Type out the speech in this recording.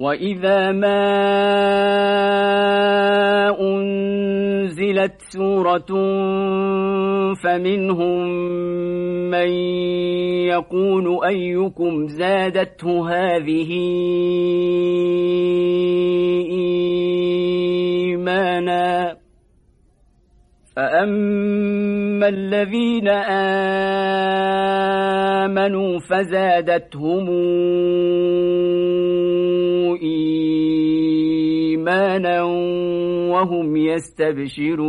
وإذا ما أنزلت سورة فمنهم من يقول أيكم زادته هذه إيمانا فأما الذين آمنوا فزادتهم إيمانا وهم يستبشرون